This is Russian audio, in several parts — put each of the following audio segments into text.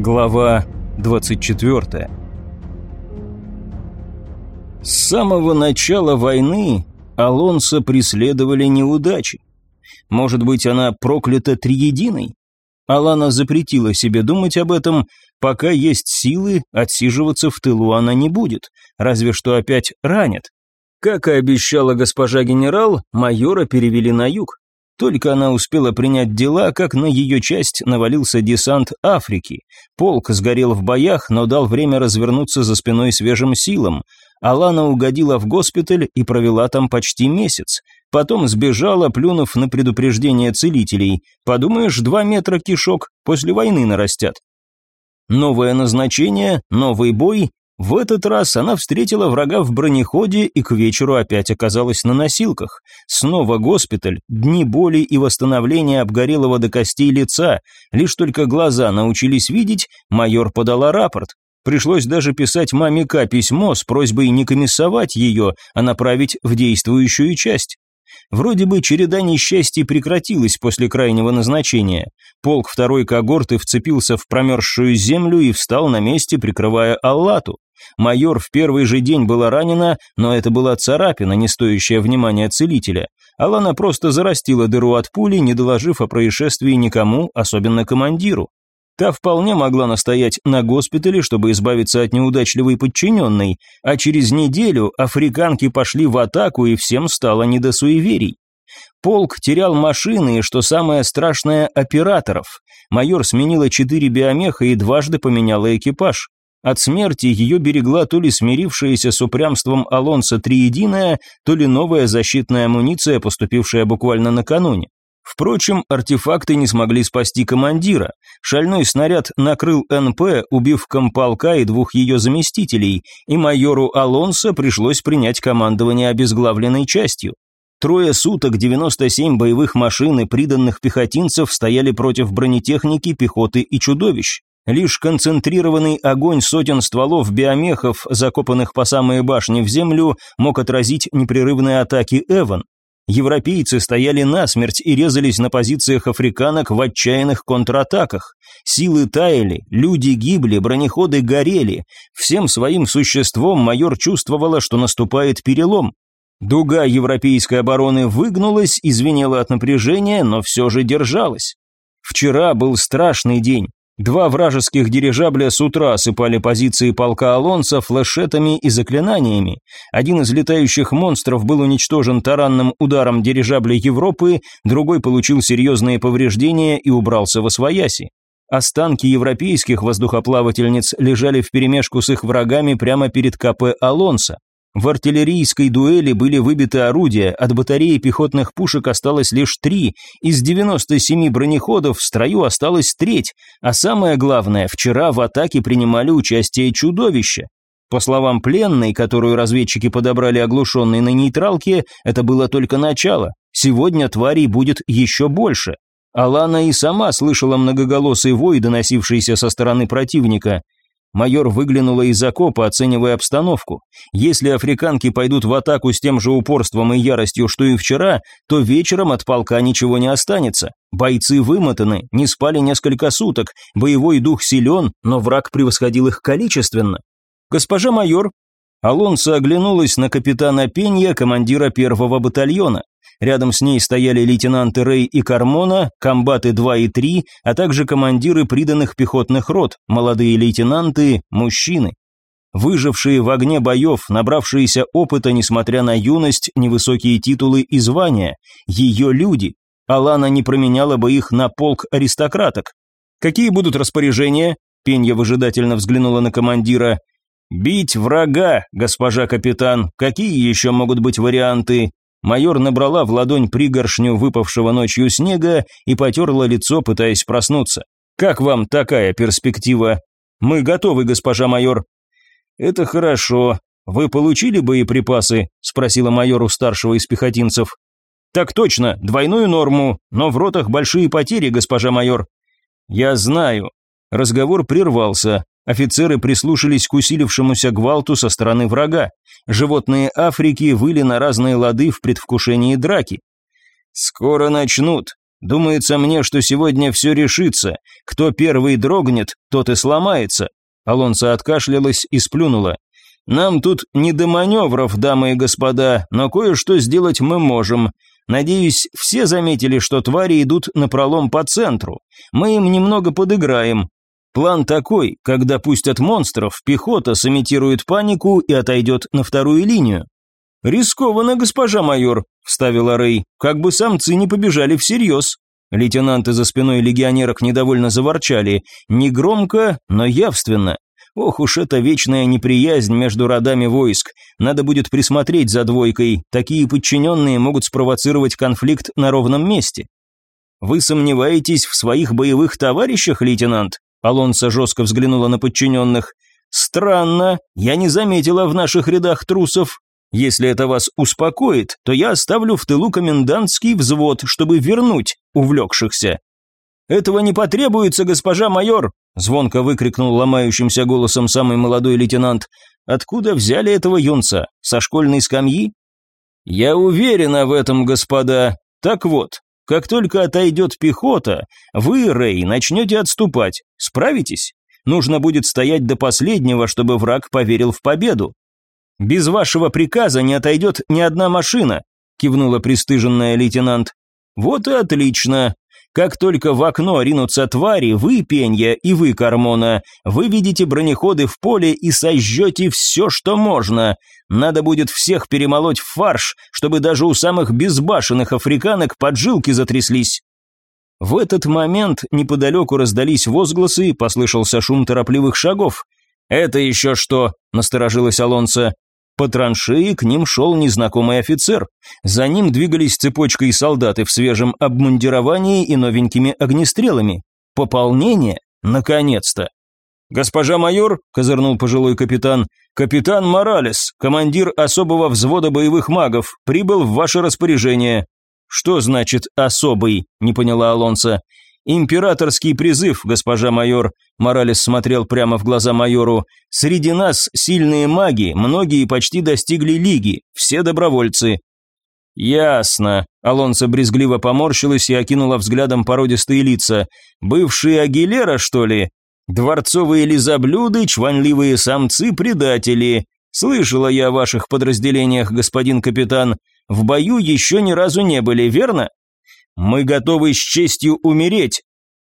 Глава 24 С самого начала войны Алонсо преследовали неудачи. Может быть, она проклята триединой? Алана запретила себе думать об этом, пока есть силы, отсиживаться в тылу она не будет, разве что опять ранят. Как и обещала госпожа генерал, майора перевели на юг. Только она успела принять дела, как на ее часть навалился десант Африки. Полк сгорел в боях, но дал время развернуться за спиной свежим силам. Алана угодила в госпиталь и провела там почти месяц. Потом сбежала, плюнув на предупреждение целителей. Подумаешь, два метра кишок после войны нарастят. Новое назначение, новый бой, в этот раз она встретила врага в бронеходе и к вечеру опять оказалась на носилках. Снова госпиталь, дни боли и восстановления обгорелого до костей лица. Лишь только глаза научились видеть, майор подала рапорт. Пришлось даже писать маме К письмо с просьбой не комиссовать ее, а направить в действующую часть. Вроде бы череда несчастий прекратилась после крайнего назначения. Полк второй когорты вцепился в промерзшую землю и встал на месте, прикрывая Аллату. Майор в первый же день была ранена, но это была царапина, не стоящая внимания целителя. Алана просто зарастила дыру от пули, не доложив о происшествии никому, особенно командиру. Та вполне могла настоять на госпитале, чтобы избавиться от неудачливой подчиненной, а через неделю африканки пошли в атаку и всем стало не до суеверий. Полк терял машины и, что самое страшное, операторов. Майор сменила четыре биомеха и дважды поменяла экипаж. От смерти ее берегла то ли смирившаяся с упрямством Алонса Триединая, то ли новая защитная амуниция, поступившая буквально накануне. Впрочем, артефакты не смогли спасти командира. Шальной снаряд накрыл НП, убив комполка и двух ее заместителей, и майору Алонсо пришлось принять командование обезглавленной частью. Трое суток 97 боевых машин и приданных пехотинцев стояли против бронетехники, пехоты и чудовищ. Лишь концентрированный огонь сотен стволов биомехов, закопанных по самые башни в землю, мог отразить непрерывные атаки Эван. Европейцы стояли насмерть и резались на позициях африканок в отчаянных контратаках. Силы таяли, люди гибли, бронеходы горели. Всем своим существом майор чувствовала, что наступает перелом. Дуга европейской обороны выгнулась, извинела от напряжения, но все же держалась. Вчера был страшный день. Два вражеских дирижабля с утра осыпали позиции полка Алонса флешетами и заклинаниями. Один из летающих монстров был уничтожен таранным ударом дирижабля Европы, другой получил серьезные повреждения и убрался во свояси. Останки европейских воздухоплавательниц лежали вперемешку с их врагами прямо перед КП Алонса. В артиллерийской дуэли были выбиты орудия, от батареи пехотных пушек осталось лишь три, из 97 бронеходов в строю осталось треть, а самое главное, вчера в атаке принимали участие чудовища. По словам пленной, которую разведчики подобрали оглушенной на нейтралке, это было только начало. Сегодня тварей будет еще больше. Алана и сама слышала многоголосый вой, доносившийся со стороны противника – Майор выглянула из окопа, оценивая обстановку. Если африканки пойдут в атаку с тем же упорством и яростью, что и вчера, то вечером от полка ничего не останется. Бойцы вымотаны, не спали несколько суток, боевой дух силен, но враг превосходил их количественно. «Госпожа майор», Алонсо оглянулась на капитана Пенья, командира первого батальона. Рядом с ней стояли лейтенанты Рэй и Кармона, комбаты 2 и 3, а также командиры приданных пехотных рот, молодые лейтенанты, мужчины. Выжившие в огне боев, набравшиеся опыта, несмотря на юность, невысокие титулы и звания, ее люди. Алана не променяла бы их на полк аристократок. «Какие будут распоряжения?» Пенья выжидательно взглянула на командира. «Бить врага, госпожа капитан. Какие еще могут быть варианты? Майор набрала в ладонь пригоршню выпавшего ночью снега и потерла лицо, пытаясь проснуться. «Как вам такая перспектива?» «Мы готовы, госпожа майор». «Это хорошо. Вы получили боеприпасы?» – спросила майор у старшего из пехотинцев. «Так точно, двойную норму, но в ротах большие потери, госпожа майор». «Я знаю». Разговор прервался. Офицеры прислушались к усилившемуся гвалту со стороны врага. Животные Африки выли на разные лады в предвкушении драки. «Скоро начнут. Думается мне, что сегодня все решится. Кто первый дрогнет, тот и сломается». Алонсо откашлялась и сплюнула. «Нам тут не до маневров, дамы и господа, но кое-что сделать мы можем. Надеюсь, все заметили, что твари идут на пролом по центру. Мы им немного подыграем. План такой, когда пустят монстров, пехота сымитирует панику и отойдет на вторую линию. «Рискованно, госпожа майор», – вставила Рэй, – «как бы самцы не побежали всерьез». Лейтенанты за спиной легионерок недовольно заворчали, негромко, но явственно. Ох уж эта вечная неприязнь между родами войск. Надо будет присмотреть за двойкой. Такие подчиненные могут спровоцировать конфликт на ровном месте. Вы сомневаетесь в своих боевых товарищах, лейтенант? Алонсо жестко взглянула на подчиненных. Странно, я не заметила в наших рядах трусов. Если это вас успокоит, то я оставлю в тылу комендантский взвод, чтобы вернуть увлекшихся. Этого не потребуется, госпожа майор, звонко выкрикнул ломающимся голосом самый молодой лейтенант. Откуда взяли этого юнца? Со школьной скамьи? Я уверена в этом, господа. Так вот, как только отойдет пехота, вы, Рэй, начнете отступать. Справитесь? Нужно будет стоять до последнего, чтобы враг поверил в победу. «Без вашего приказа не отойдет ни одна машина», кивнула пристыженная лейтенант. «Вот и отлично. Как только в окно ринутся твари, вы, Пенья, и вы, Кармона, выведите бронеходы в поле и сожжете все, что можно. Надо будет всех перемолоть в фарш, чтобы даже у самых безбашенных африканок поджилки затряслись». В этот момент неподалеку раздались возгласы и послышался шум торопливых шагов. «Это еще что?» – насторожилась Алонсо. По траншеи к ним шел незнакомый офицер. За ним двигались цепочкой солдаты в свежем обмундировании и новенькими огнестрелами. Пополнение? Наконец-то! «Госпожа майор», – козырнул пожилой капитан, – «капитан Моралес, командир особого взвода боевых магов, прибыл в ваше распоряжение». «Что значит «особый»?» – не поняла Алонса. «Императорский призыв, госпожа майор», – Моралес смотрел прямо в глаза майору. «Среди нас сильные маги, многие почти достигли лиги, все добровольцы». «Ясно», – Алонсо брезгливо поморщилась и окинула взглядом породистые лица. «Бывшие Агилера, что ли? Дворцовые лизоблюды, чванливые самцы-предатели. Слышала я о ваших подразделениях, господин капитан. В бою еще ни разу не были, верно?» Мы готовы с честью умереть.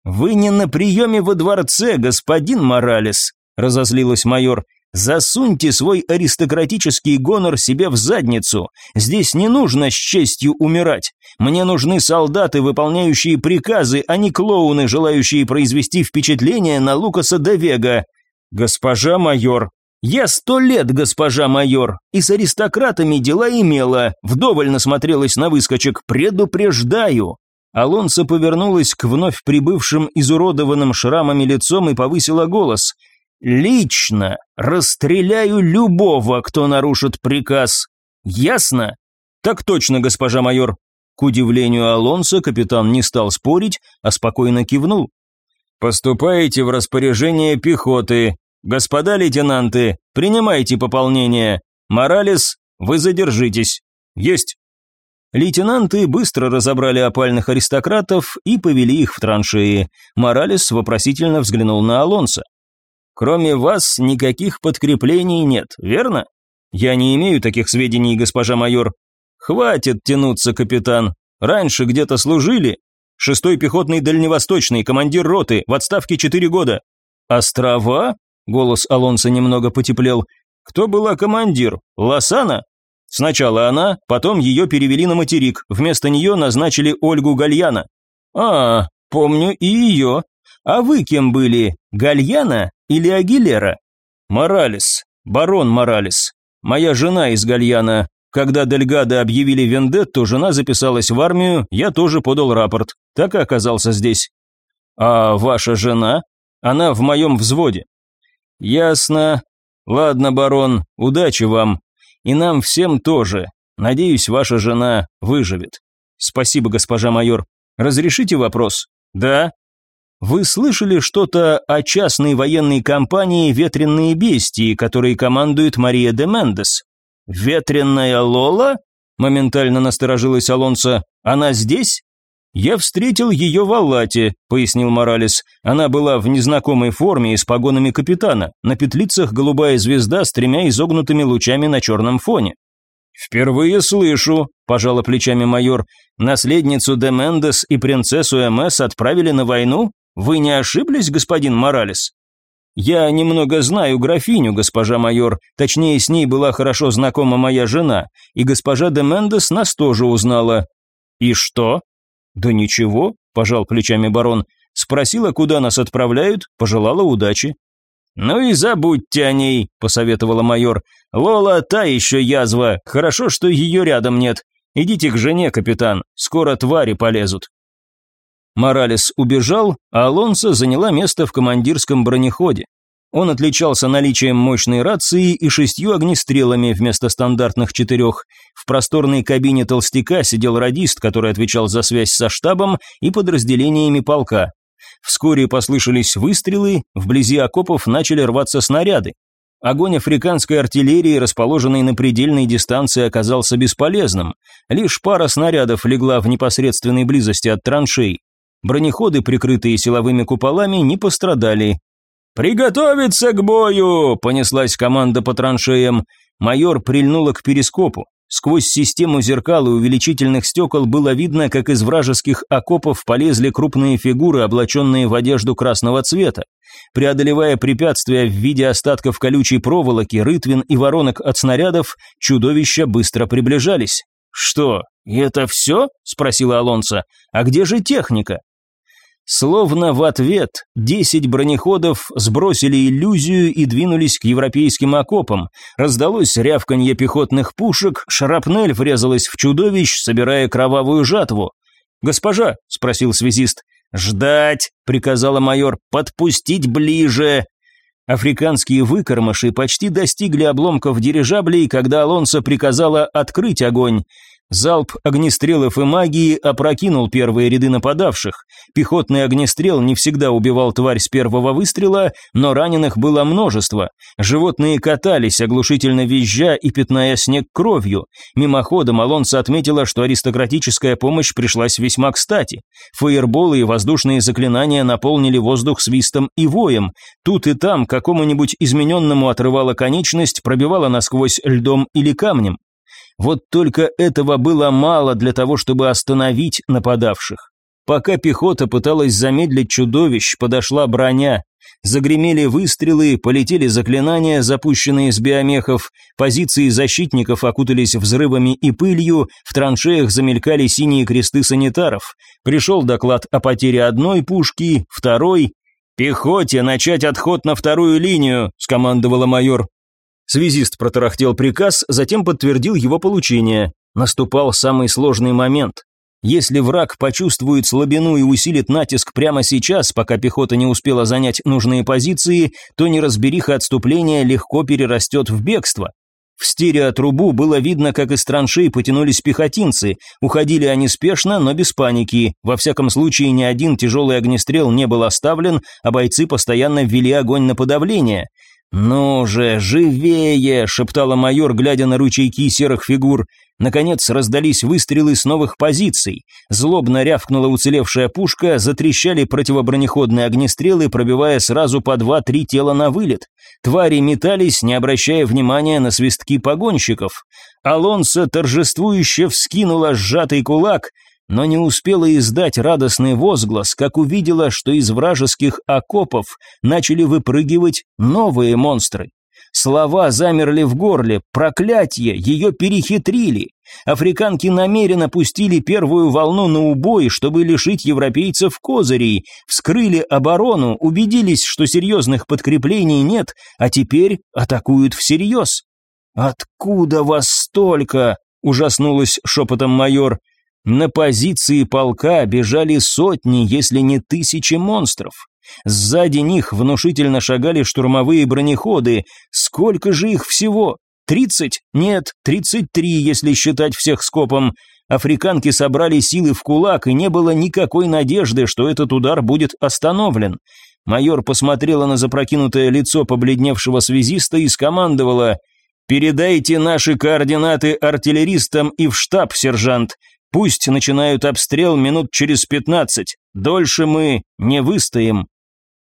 Вы не на приеме во дворце, господин Моралес, разозлилась майор. Засуньте свой аристократический гонор себе в задницу. Здесь не нужно с честью умирать. Мне нужны солдаты, выполняющие приказы, а не клоуны, желающие произвести впечатление на Лукаса де Вега. Госпожа майор, я сто лет, госпожа майор, и с аристократами дела имела, вдоволь насмотрелась на выскочек, предупреждаю. Алонсо повернулась к вновь прибывшим изуродованным шрамами лицом и повысила голос. «Лично расстреляю любого, кто нарушит приказ. Ясно?» «Так точно, госпожа майор». К удивлению Алонсо, капитан не стал спорить, а спокойно кивнул. «Поступаете в распоряжение пехоты. «Господа лейтенанты, принимайте пополнение. Моралес, вы задержитесь». «Есть». Лейтенанты быстро разобрали опальных аристократов и повели их в траншеи. Моралес вопросительно взглянул на Алонса. «Кроме вас никаких подкреплений нет, верно?» «Я не имею таких сведений, госпожа майор». «Хватит тянуться, капитан. Раньше где-то служили?» «Шестой пехотный дальневосточный, командир роты, в отставке четыре года». «Острова?» Голос Алонса немного потеплел. «Кто была командир? Лосана?» «Сначала она, потом ее перевели на материк, вместо нее назначили Ольгу Гальяна». «А, помню и ее. А вы кем были, Гальяна или Агилера?» «Моралес, барон Моралес. Моя жена из Гальяна. Когда Дельгадо объявили вендетту, жена записалась в армию, я тоже подал рапорт. Так и оказался здесь». «А ваша жена?» «Она в моем взводе. «Ясно. Ладно, барон, удачи вам. И нам всем тоже. Надеюсь, ваша жена выживет. Спасибо, госпожа майор. Разрешите вопрос? Да? Вы слышали что-то о частной военной компании «Ветренные бестии», которой командует Мария де Мендес? «Ветренная Лола?» Моментально насторожилась Алонсо. «Она здесь?» «Я встретил ее в Аллате», — пояснил Моралес. «Она была в незнакомой форме и с погонами капитана. На петлицах голубая звезда с тремя изогнутыми лучами на черном фоне». «Впервые слышу», – пожала плечами майор. «Наследницу де Мендес и принцессу МС отправили на войну? Вы не ошиблись, господин Моралес?» «Я немного знаю графиню, госпожа майор, точнее, с ней была хорошо знакома моя жена, и госпожа де Мендес нас тоже узнала». «И что?» «Да ничего», – пожал плечами барон. «Спросила, куда нас отправляют, пожелала удачи». «Ну и забудьте о ней», – посоветовала майор. «Лола та еще язва, хорошо, что ее рядом нет. Идите к жене, капитан, скоро твари полезут». Моралес убежал, а Алонсо заняла место в командирском бронеходе. Он отличался наличием мощной рации и шестью огнестрелами вместо стандартных четырех. В просторной кабине толстяка сидел радист, который отвечал за связь со штабом и подразделениями полка. Вскоре послышались выстрелы, вблизи окопов начали рваться снаряды. Огонь африканской артиллерии, расположенной на предельной дистанции, оказался бесполезным. Лишь пара снарядов легла в непосредственной близости от траншей. Бронеходы, прикрытые силовыми куполами, не пострадали, «Приготовиться к бою!» – понеслась команда по траншеям. Майор прильнула к перископу. Сквозь систему зеркал и увеличительных стекол было видно, как из вражеских окопов полезли крупные фигуры, облаченные в одежду красного цвета. Преодолевая препятствия в виде остатков колючей проволоки, рытвин и воронок от снарядов, чудовища быстро приближались. «Что, это все?» – спросила Алонса. «А где же техника?» Словно в ответ десять бронеходов сбросили иллюзию и двинулись к европейским окопам. Раздалось рявканье пехотных пушек, шрапнель врезалась в чудовищ, собирая кровавую жатву. «Госпожа», — спросил связист. «Ждать», — приказала майор, — «подпустить ближе». Африканские выкормыши почти достигли обломков дирижаблей, когда Алонсо приказала открыть огонь. Залп огнестрелов и магии опрокинул первые ряды нападавших. Пехотный огнестрел не всегда убивал тварь с первого выстрела, но раненых было множество. Животные катались, оглушительно визжа и пятная снег кровью. Мимоходом Алонсо отметила, что аристократическая помощь пришлась весьма кстати. Фаерболы и воздушные заклинания наполнили воздух свистом и воем. Тут и там какому-нибудь измененному отрывала конечность, пробивала насквозь льдом или камнем. Вот только этого было мало для того, чтобы остановить нападавших. Пока пехота пыталась замедлить чудовищ, подошла броня. Загремели выстрелы, полетели заклинания, запущенные с биомехов, позиции защитников окутались взрывами и пылью, в траншеях замелькали синие кресты санитаров. Пришел доклад о потере одной пушки, второй. «Пехоте начать отход на вторую линию», – скомандовала майор. Связист протарахтел приказ, затем подтвердил его получение. Наступал самый сложный момент. Если враг почувствует слабину и усилит натиск прямо сейчас, пока пехота не успела занять нужные позиции, то неразбериха отступления легко перерастет в бегство. В стереотрубу было видно, как из траншей потянулись пехотинцы. Уходили они спешно, но без паники. Во всяком случае, ни один тяжелый огнестрел не был оставлен, а бойцы постоянно ввели огонь на подавление. «Ну же, живее!» – шептала майор, глядя на ручейки серых фигур. Наконец раздались выстрелы с новых позиций. Злобно рявкнула уцелевшая пушка, затрещали противобронеходные огнестрелы, пробивая сразу по два-три тела на вылет. Твари метались, не обращая внимания на свистки погонщиков. Алонсо торжествующе вскинула сжатый кулак – но не успела издать радостный возглас, как увидела, что из вражеских окопов начали выпрыгивать новые монстры. Слова замерли в горле, проклятие, ее перехитрили. Африканки намеренно пустили первую волну на убой, чтобы лишить европейцев козырей, вскрыли оборону, убедились, что серьезных подкреплений нет, а теперь атакуют всерьез. «Откуда вас столько?» – ужаснулась шепотом майор. На позиции полка бежали сотни, если не тысячи монстров. Сзади них внушительно шагали штурмовые бронеходы. Сколько же их всего? Тридцать? Нет, тридцать три, если считать всех скопом. Африканки собрали силы в кулак, и не было никакой надежды, что этот удар будет остановлен. Майор посмотрела на запрокинутое лицо побледневшего связиста и скомандовала «Передайте наши координаты артиллеристам и в штаб, сержант. Пусть начинают обстрел минут через пятнадцать. Дольше мы не выстоим».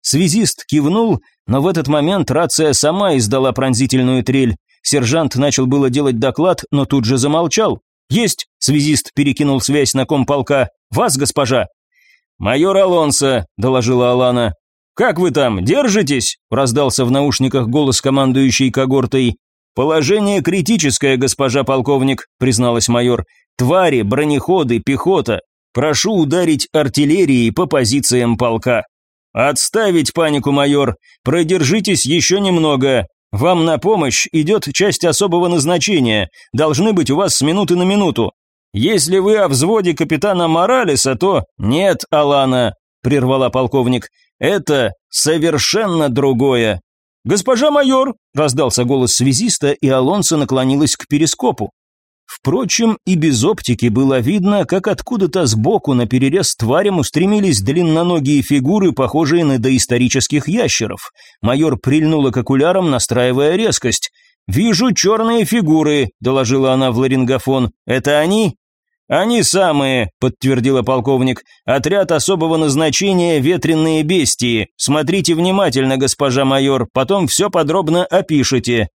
Связист кивнул, но в этот момент рация сама издала пронзительную трель. Сержант начал было делать доклад, но тут же замолчал. «Есть!» – связист перекинул связь на комполка. «Вас, госпожа!» «Майор Алонсо», – доложила Алана. «Как вы там, держитесь?» – раздался в наушниках голос командующей когортой. «Положение критическое, госпожа полковник», – призналась майор. «Твари, бронеходы, пехота. Прошу ударить артиллерией по позициям полка». «Отставить панику, майор. Продержитесь еще немного. Вам на помощь идет часть особого назначения. Должны быть у вас с минуты на минуту. Если вы о взводе капитана Моралеса, то нет, Алана, прервала полковник. Это совершенно другое. Госпожа майор, раздался голос связиста, и Алонсо наклонилась к перископу. Впрочем, и без оптики было видно, как откуда-то сбоку на перерез тварям устремились длинноногие фигуры, похожие на доисторических ящеров. Майор прильнула к окулярам, настраивая резкость. «Вижу черные фигуры», – доложила она в ларингофон. «Это они?» «Они самые», – подтвердила полковник. «Отряд особого назначения «Ветреные бестии». Смотрите внимательно, госпожа майор, потом все подробно опишите».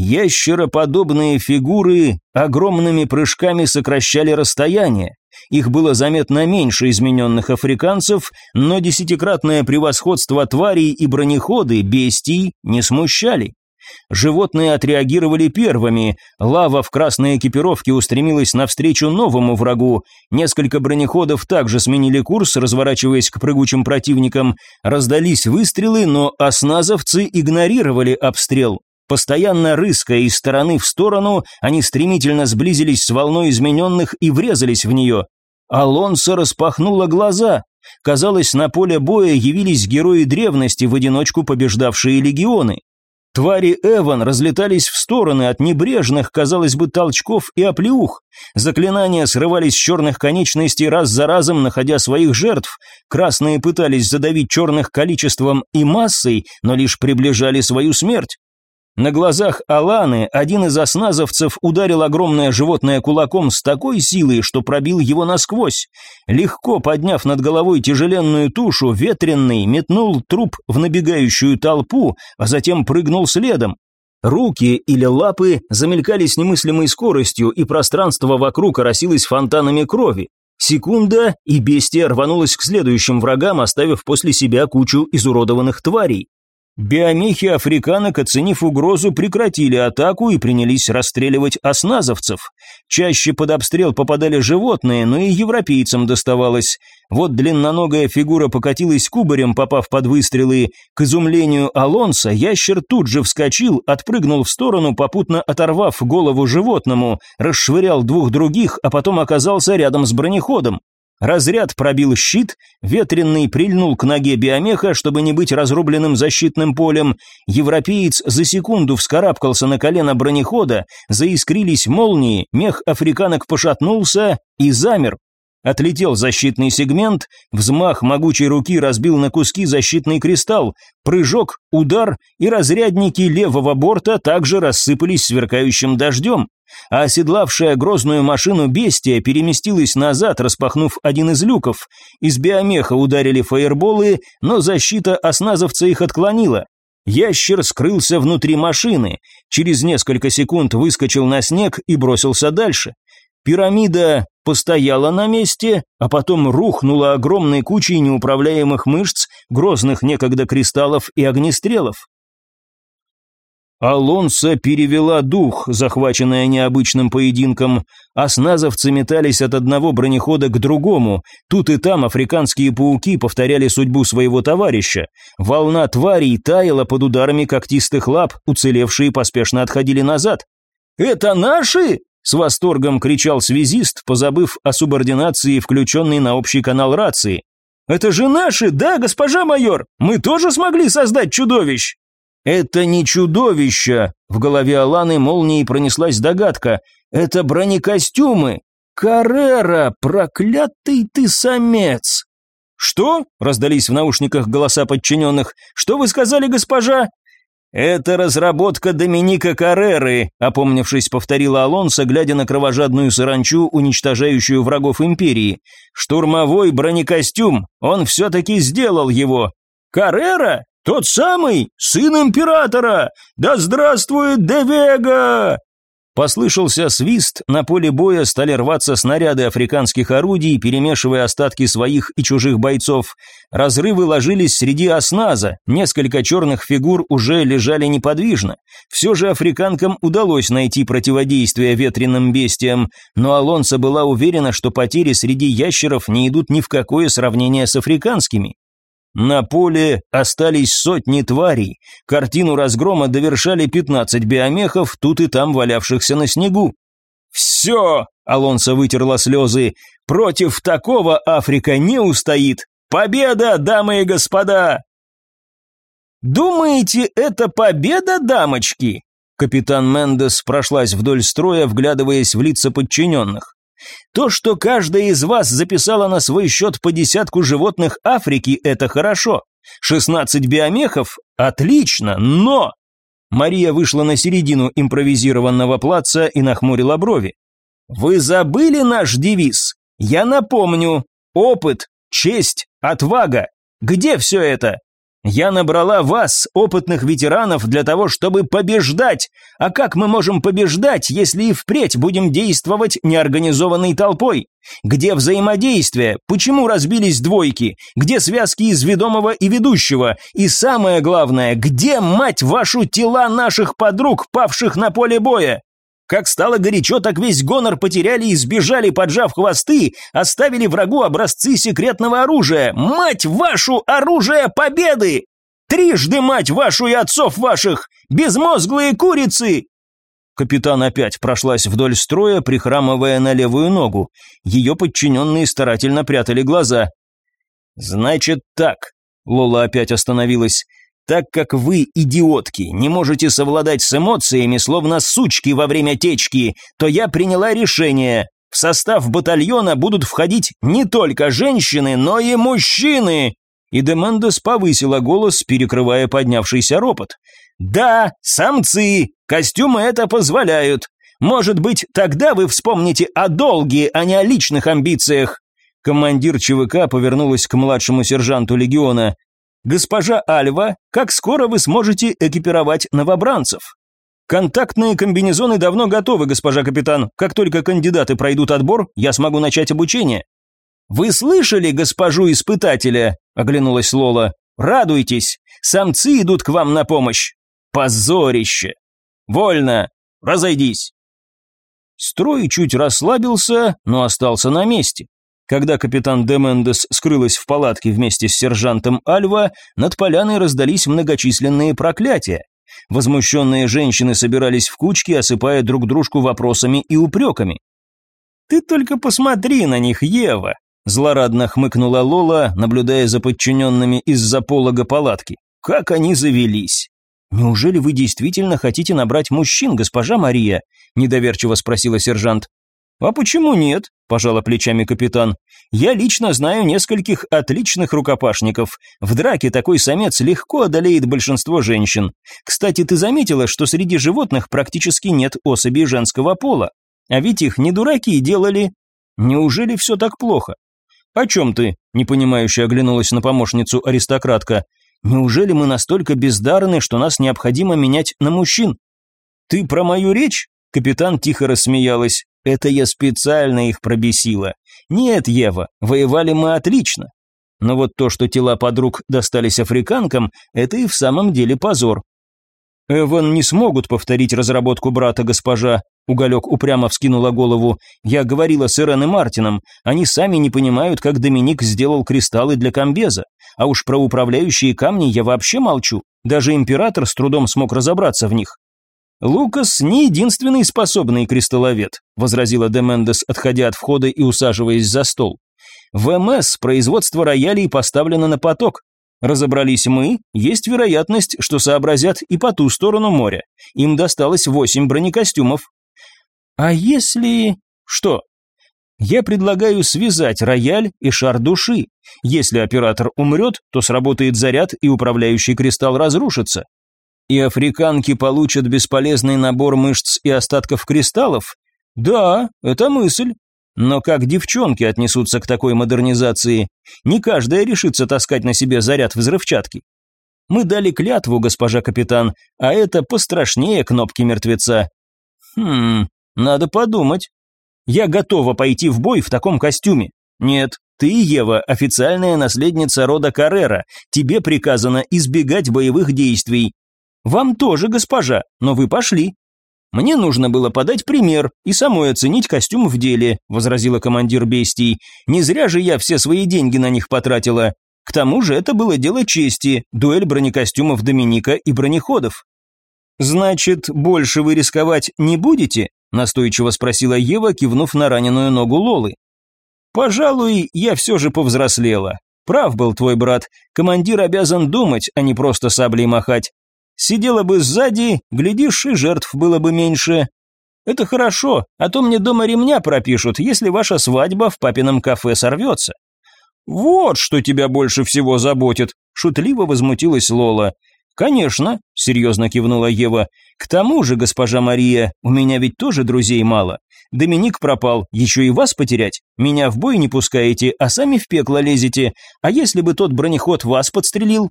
Ящероподобные фигуры огромными прыжками сокращали расстояние. Их было заметно меньше измененных африканцев, но десятикратное превосходство тварей и бронеходы бестий не смущали. Животные отреагировали первыми, лава в красной экипировке устремилась навстречу новому врагу, несколько бронеходов также сменили курс, разворачиваясь к прыгучим противникам, раздались выстрелы, но осназовцы игнорировали обстрел. Постоянно рыская из стороны в сторону, они стремительно сблизились с волной измененных и врезались в нее. Алонсо распахнула глаза. Казалось, на поле боя явились герои древности, в одиночку побеждавшие легионы. Твари Эван разлетались в стороны от небрежных, казалось бы, толчков и оплеух. Заклинания срывались с черных конечностей раз за разом, находя своих жертв. Красные пытались задавить черных количеством и массой, но лишь приближали свою смерть. На глазах Аланы один из осназовцев ударил огромное животное кулаком с такой силой, что пробил его насквозь. Легко подняв над головой тяжеленную тушу, ветренный метнул труп в набегающую толпу, а затем прыгнул следом. Руки или лапы замелькали с немыслимой скоростью, и пространство вокруг оросилось фонтанами крови. Секунда, и бестия рванулась к следующим врагам, оставив после себя кучу изуродованных тварей. Биомехи африканок, оценив угрозу, прекратили атаку и принялись расстреливать осназовцев. Чаще под обстрел попадали животные, но и европейцам доставалось. Вот длинноногая фигура покатилась кубарем, попав под выстрелы. К изумлению Алонса ящер тут же вскочил, отпрыгнул в сторону, попутно оторвав голову животному, расшвырял двух других, а потом оказался рядом с бронеходом. Разряд пробил щит, ветренный прильнул к ноге биомеха, чтобы не быть разрубленным защитным полем. Европеец за секунду вскарабкался на колено бронехода, заискрились молнии, мех африканок пошатнулся и замер. Отлетел защитный сегмент, взмах могучей руки разбил на куски защитный кристалл, прыжок, удар, и разрядники левого борта также рассыпались сверкающим дождем а оседлавшая грозную машину бестия переместилась назад, распахнув один из люков. Из биомеха ударили фаерболы, но защита осназовца их отклонила. Ящер скрылся внутри машины, через несколько секунд выскочил на снег и бросился дальше. Пирамида постояла на месте, а потом рухнула огромной кучей неуправляемых мышц, грозных некогда кристаллов и огнестрелов. Алонса перевела дух, захваченная необычным поединком. Осназовцы метались от одного бронехода к другому. Тут и там африканские пауки повторяли судьбу своего товарища. Волна тварей таяла под ударами когтистых лап, уцелевшие поспешно отходили назад. «Это наши?» – с восторгом кричал связист, позабыв о субординации, включенной на общий канал рации. «Это же наши, да, госпожа майор? Мы тоже смогли создать чудовищ!» «Это не чудовище!» В голове Аланы молнией пронеслась догадка. «Это бронекостюмы! Каррера, проклятый ты самец!» «Что?» – раздались в наушниках голоса подчиненных. «Что вы сказали, госпожа?» «Это разработка Доминика Карреры», — опомнившись, повторила Алонсо, глядя на кровожадную саранчу, уничтожающую врагов Империи. «Штурмовой бронекостюм, он все-таки сделал его». «Каррера? Тот самый? Сын Императора? Да здравствует Девега!» Послышался свист, на поле боя стали рваться снаряды африканских орудий, перемешивая остатки своих и чужих бойцов. Разрывы ложились среди осназа, несколько черных фигур уже лежали неподвижно. Все же африканкам удалось найти противодействие ветреным бестиям, но Алонсо была уверена, что потери среди ящеров не идут ни в какое сравнение с африканскими. На поле остались сотни тварей. Картину разгрома довершали 15 биомехов, тут и там валявшихся на снегу. «Все!» – Алонсо вытерла слезы. «Против такого Африка не устоит! Победа, дамы и господа!» «Думаете, это победа, дамочки?» Капитан Мендес прошлась вдоль строя, вглядываясь в лица подчиненных. То, что каждая из вас записала на свой счет по десятку животных Африки, это хорошо. 16 биомехов – отлично, но... Мария вышла на середину импровизированного плаца и нахмурила брови. «Вы забыли наш девиз? Я напомню. Опыт, честь, отвага. Где все это? Я набрала вас, опытных ветеранов, для того, чтобы побеждать. А как мы можем побеждать, если и впредь будем действовать неорганизованной толпой? Где взаимодействие? Почему разбились двойки? Где связки из ведомого и ведущего? И самое главное, где, мать вашу, тела наших подруг, павших на поле боя? Как стало горячо, так весь гонор потеряли и сбежали, поджав хвосты, оставили врагу образцы секретного оружия. Мать вашу, оружие победы! Трижды мать вашу и отцов ваших! Безмозглые курицы! Капитан опять прошлась вдоль строя, прихрамывая на левую ногу. Ее подчиненные старательно прятали глаза. «Значит так», — Лола опять остановилась, так как вы, идиотки, не можете совладать с эмоциями, словно сучки во время течки, то я приняла решение. В состав батальона будут входить не только женщины, но и мужчины. И Демендес повысила голос, перекрывая поднявшийся ропот. «Да, самцы, костюмы это позволяют. Может быть, тогда вы вспомните о долге, а не о личных амбициях». Командир ЧВК повернулась к младшему сержанту легиона. «Госпожа Альва, как скоро вы сможете экипировать новобранцев?» «Контактные комбинезоны давно готовы, госпожа капитан. Как только кандидаты пройдут отбор, я смогу начать обучение». «Вы слышали госпожу испытателя?» – оглянулась Лола. «Радуйтесь, самцы идут к вам на помощь. Позорище! Вольно! Разойдись!» Строй чуть расслабился, но остался на месте. Когда капитан Демендес скрылась в палатке вместе с сержантом Альва, над поляной раздались многочисленные проклятия. Возмущенные женщины собирались в кучки, осыпая друг дружку вопросами и упреками. «Ты только посмотри на них, Ева!» Злорадно хмыкнула Лола, наблюдая за подчиненными из-за полога палатки. «Как они завелись!» «Неужели вы действительно хотите набрать мужчин, госпожа Мария?» недоверчиво спросила сержант. «А почему нет?» – пожала плечами капитан. «Я лично знаю нескольких отличных рукопашников. В драке такой самец легко одолеет большинство женщин. Кстати, ты заметила, что среди животных практически нет особей женского пола? А ведь их не дураки делали. Неужели все так плохо?» «О чем ты?» – непонимающе оглянулась на помощницу аристократка. «Неужели мы настолько бездарны, что нас необходимо менять на мужчин?» «Ты про мою речь?» Капитан тихо рассмеялась. Это я специально их пробесила. Нет, Ева, воевали мы отлично. Но вот то, что тела подруг достались африканкам, это и в самом деле позор. Эван не смогут повторить разработку брата госпожа. Уголек упрямо вскинула голову. Я говорила с Ирен и Мартином. Они сами не понимают, как Доминик сделал кристаллы для комбеза. А уж про управляющие камни я вообще молчу. Даже император с трудом смог разобраться в них. «Лукас не единственный способный кристалловед», возразила Демендес, отходя от входа и усаживаясь за стол. «В МС производство роялей поставлено на поток. Разобрались мы, есть вероятность, что сообразят и по ту сторону моря. Им досталось восемь бронекостюмов». «А если...» «Что?» Я предлагаю связать рояль и шар души. Если оператор умрет, то сработает заряд и управляющий кристалл разрушится. И африканки получат бесполезный набор мышц и остатков кристаллов? Да, это мысль. Но как девчонки отнесутся к такой модернизации? Не каждая решится таскать на себе заряд взрывчатки. Мы дали клятву, госпожа капитан, а это пострашнее кнопки мертвеца. Хм, надо подумать. Я готова пойти в бой в таком костюме. Нет, ты, Ева, официальная наследница рода Каррера. Тебе приказано избегать боевых действий. Вам тоже, госпожа, но вы пошли. Мне нужно было подать пример и самой оценить костюм в деле, возразила командир бестий. Не зря же я все свои деньги на них потратила. К тому же это было дело чести, дуэль бронекостюмов Доминика и бронеходов. Значит, больше вы рисковать не будете? настойчиво спросила Ева, кивнув на раненую ногу Лолы. Пожалуй, я все же повзрослела. Прав был твой брат. Командир обязан думать, а не просто саблей махать. Сидела бы сзади, глядишь, и жертв было бы меньше. Это хорошо, а то мне дома ремня пропишут, если ваша свадьба в папином кафе сорвется. Вот что тебя больше всего заботит, шутливо возмутилась Лола. Конечно, серьезно кивнула Ева. К тому же, госпожа Мария, у меня ведь тоже друзей мало. Доминик пропал, еще и вас потерять. Меня в бой не пускаете, а сами в пекло лезете. А если бы тот бронеход вас подстрелил,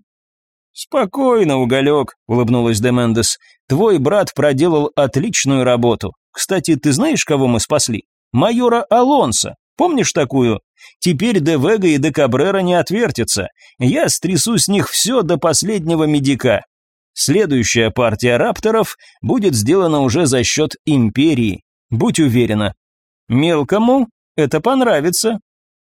«Спокойно, Уголек», — улыбнулась Демендес. «Твой брат проделал отличную работу. Кстати, ты знаешь, кого мы спасли? Майора Алонса. Помнишь такую? Теперь Де Вега и Де Кабрера не отвертятся. Я стрясу с них все до последнего медика. Следующая партия рапторов будет сделана уже за счет Империи. Будь уверена. Мелкому это понравится.